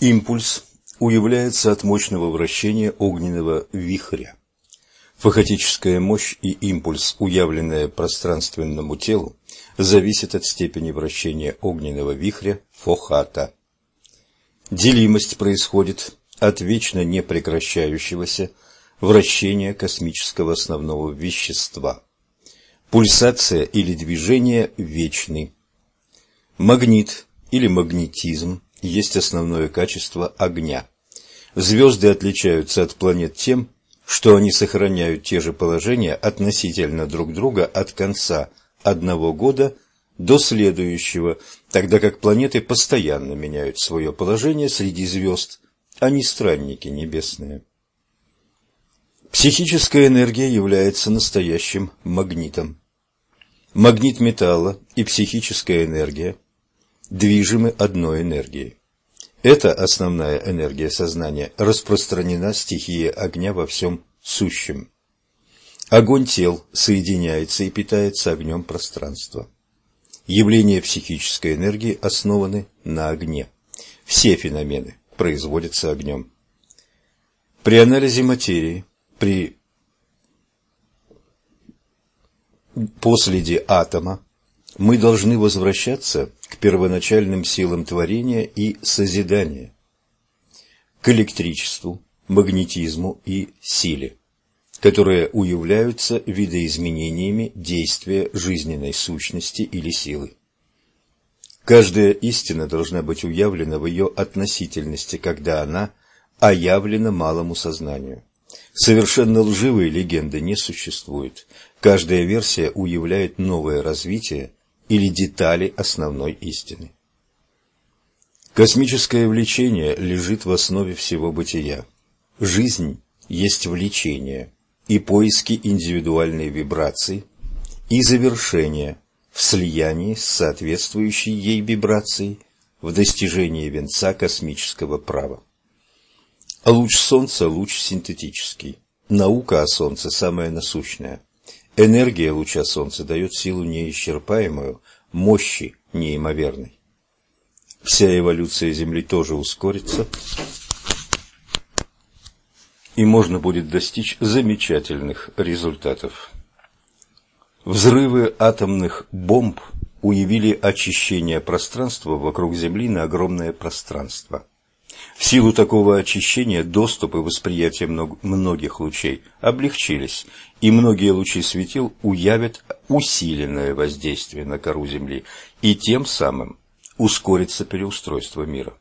Импульс уявляется от мощного вращения огненного вихря. Фахотическая мощь и импульс, уявленные пространственному телу, зависят от степени вращения огненного вихря фохата. Делимость происходит от вечно непрекращающегося вращения космического основного вещества. Пульсация или движение вечны. Магнит или магнетизм есть основное качество огня. Звезды отличаются от планет тем, что они сохраняют те же положения относительно друг друга от конца одного года до следующего, тогда как планеты постоянно меняют свое положение среди звезд, а не странники небесные. Психическая энергия является настоящим магнитом. Магнит металла и психическая энергия движимы одной энергией. Эта основная энергия сознания распространена стихия огня во всем сущем. Огонь тел соединяется и питается огнем пространства. Явления психической энергии основаны на огне. Все феномены производятся огнем. При анализе материи, при последе атома, мы должны возвращаться к первоначальным силам творения и созидания, к электричеству, магнетизму и силе которые уявляются видоизменениями действия жизненной сущности или силы. Каждая истина должна быть уявлена в ее относительности, когда она оявлена малому сознанию. Совершенно лживые легенды не существует. Каждая версия уявляет новое развитие или детали основной истины. Космическое влечение лежит в основе всего бытия. Жизнь есть влечение – и поиски индивидуальной вибрации и завершения в слиянии с соответствующей ей вибрацией в достижении венца космического права. Луч Солнца – луч синтетический. Наука о Солнце самая насущная. Энергия луча Солнца дает силу неисчерпаемую, мощи неимоверной. Вся эволюция Земли тоже ускорится, и можно будет достичь замечательных результатов. Взрывы атомных бомб уявили очищение пространства вокруг Земли на огромное пространство. В силу такого очищения доступ и восприятие многих лучей облегчились, и многие лучи светил уявят усиленное воздействие на кору Земли, и тем самым ускорится переустройство мира.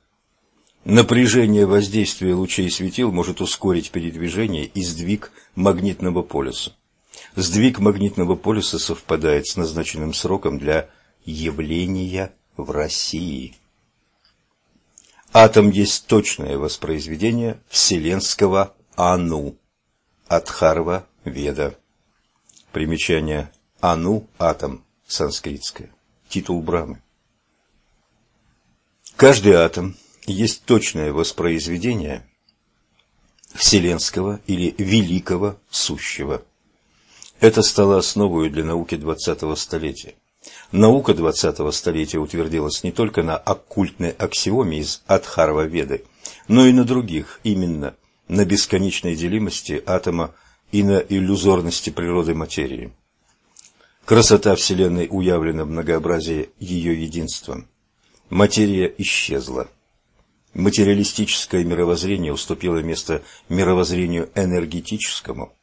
Напряжение воздействия лучей светил может ускорить передвижение и сдвиг магнитного полюса. Сдвиг магнитного полюса совпадает с назначенным сроком для явления в России. Атом есть точное воспроизведение вселенского Ану, Адхарва Веда. Примечание Ану – атом, санскритское, титул Брамы. Каждый атом – есть точное воспроизведение вселенского или великого сущего. Это стало основой для науки XX столетия. Наука XX столетия утвердилась не только на оккультной аксиоме из Адхарва Веды, но и на других, именно на бесконечной делимости атома и на иллюзорности природы материи. Красота Вселенной уявлена в многообразии ее единством. Материя исчезла материалистическое мировоззрение уступило место мировоззрению энергетическому.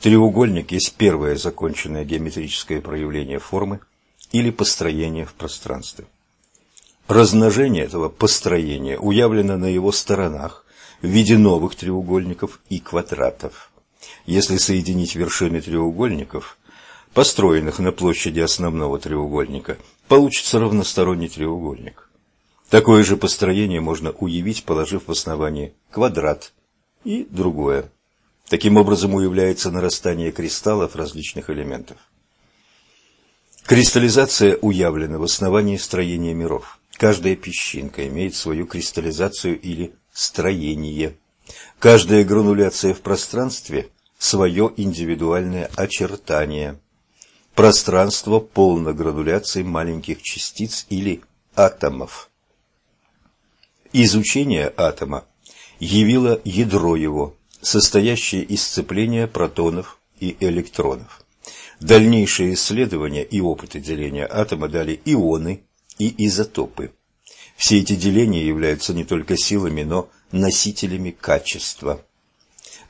Треугольник есть первое законченное геометрическое проявление формы или построения в пространстве. Размножение этого построения уявлено на его сторонах в виде новых треугольников и квадратов. Если соединить вершины треугольников, построенных на площади основного треугольника, получится равносторонний треугольник. Такое же построение можно уявить, положив в основание квадрат и другое. Таким образом уявляется нарастание кристаллов различных элементов. Кристаллизация уявлена в основании строения миров. Каждая песчинка имеет свою кристаллизацию или строение. Каждая грануляция в пространстве – свое индивидуальное очертание. Пространство полно грануляций маленьких частиц или атомов. Изучение атома явило ядро его, состоящее из сцепления протонов и электронов. Дальнейшие исследования и опыты деления атома дали ионы и изотопы. Все эти деления являются не только силами, но носителями качества.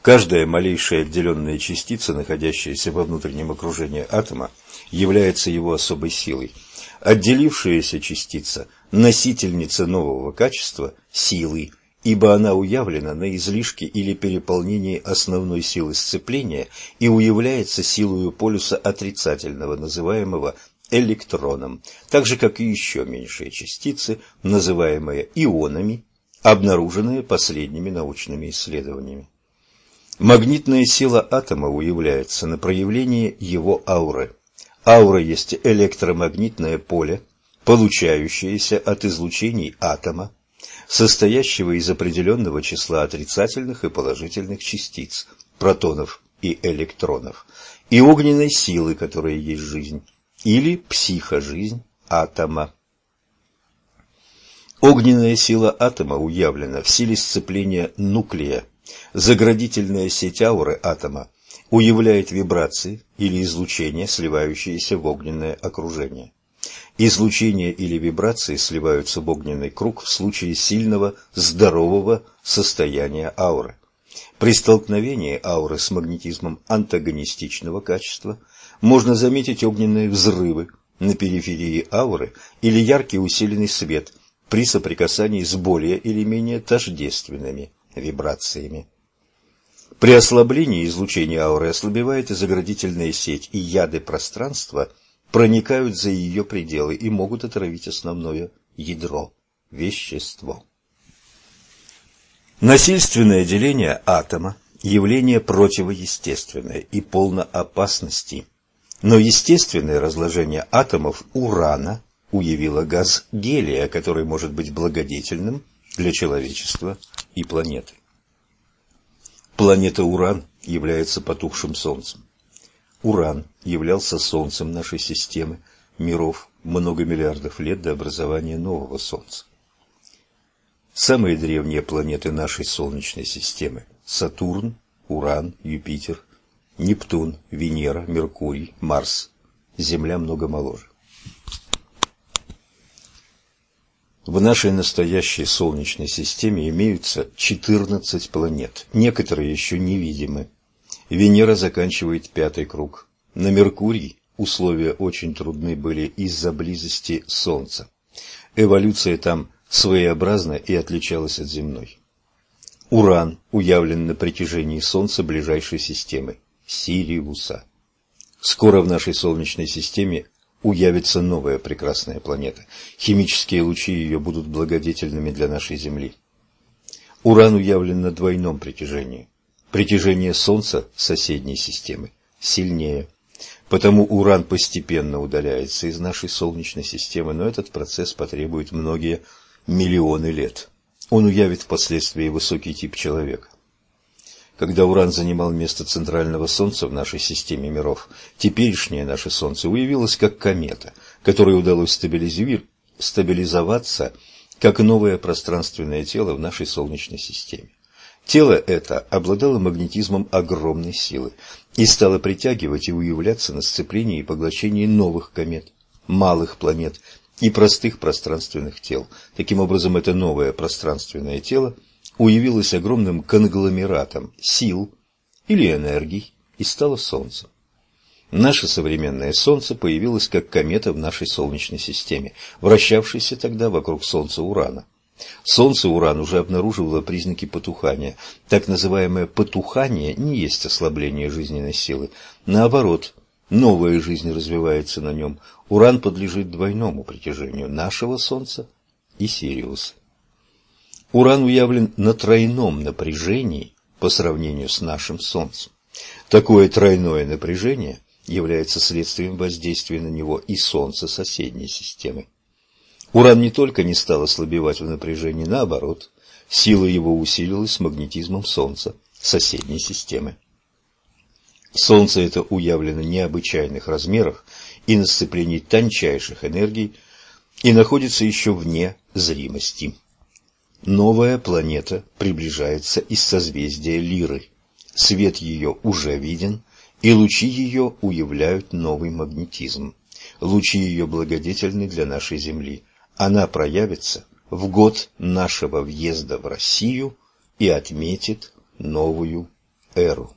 Каждая малейшая отделенная частица, находящаяся во внутреннем окружении атома, является его особой силой. Отделившаяся частица – носительница нового качества – силы, ибо она уявлена на излишке или переполнении основной силы сцепления и уявляется силою полюса отрицательного, называемого электроном, так же, как и еще меньшие частицы, называемые ионами, обнаруженные последними научными исследованиями. Магнитная сила атома уявляется на проявлении его ауры. Аура есть электромагнитное поле, получающееся от излучений атома, состоящего из определенного числа отрицательных и положительных частиц, протонов и электронов, и огненной силы, которая есть жизнь, или психожизнь атома. Огненная сила атома уявлена в силе сцепления нуклея. Заградительная сеть ауры атома уявляет вибрации или излучения, сливающиеся в огненное окружение. Излучение или вибрации сливаются в огненный круг в случае сильного, здорового состояния ауры. При столкновении ауры с магнетизмом антагонистичного качества можно заметить огненные взрывы на периферии ауры или яркий усиленный свет при соприкасании с более или менее тождественными вибрациями. При ослаблении излучение ауры ослабевает и заградительная сеть, и яды пространства – проникают за ее пределы и могут отравить основное ядро – вещество. Насильственное деление атома – явление противоестественное и полно опасности. Но естественное разложение атомов урана уявило газ гелия, который может быть благодетельным для человечества и планеты. Планета Уран является потухшим Солнцем. Уран являлся Солнцем нашей системы миров много миллиардов лет до образования нового Солнца. Самые древние планеты нашей Солнечной системы – Сатурн, Уран, Юпитер, Нептун, Венера, Меркурий, Марс. Земля много моложе. В нашей настоящей Солнечной системе имеются 14 планет, некоторые еще невидимы. Венера заканчивает пятый круг. На Меркурий условия очень трудны были из-за близости Солнца. Эволюция там своеобразна и отличалась от земной. Уран уявлен на притяжении Солнца ближайшей системы – Сириуса. Скоро в нашей Солнечной системе уявится новая прекрасная планета. Химические лучи ее будут благодетельными для нашей Земли. Уран уявлен на двойном притяжении. Притяжение Солнца соседней системы сильнее. Потому Уран постепенно удаляется из нашей Солнечной системы, но этот процесс потребует многие миллионы лет. Он уявит впоследствии высокий тип человека. Когда Уран занимал место центрального Солнца в нашей системе миров, теперешнее наше Солнце уявилось как комета, которой удалось стабилизоваться как новое пространственное тело в нашей Солнечной системе. Тело это обладало магнетизмом огромной силы и стало притягивать и уявляться на сцеплении и поглощении новых комет, малых планет и простых пространственных тел. Таким образом, это новое пространственное тело уявилось огромным конгломератом сил или энергий и стало Солнцем. Наше современное Солнце появилось как комета в нашей Солнечной системе, вращавшейся тогда вокруг Солнца Урана. Солнце Уран уже обнаруживало признаки потухания. Так называемое потухание не есть ослабление жизненной силы. Наоборот, новая жизнь развивается на нем. Уран подлежит двойному притяжению нашего Солнца и Сириуса. Уран уявлен на тройном напряжении по сравнению с нашим Солнцем. Такое тройное напряжение является следствием воздействия на него и Солнца соседней системы. Уран не только не стал ослабевать в напряжении, наоборот, сила его усилилась с магнетизмом Солнца, соседней системы. Солнце это уявлено необычайных размеров и на сцеплении тончайших энергий и находится еще вне зримости. Новая планета приближается из созвездия Лиры. Свет ее уже виден, и лучи ее уявляют новый магнетизм. Лучи ее благодетельны для нашей Земли. Она проявится в год нашего въезда в Россию и отметит новую эру.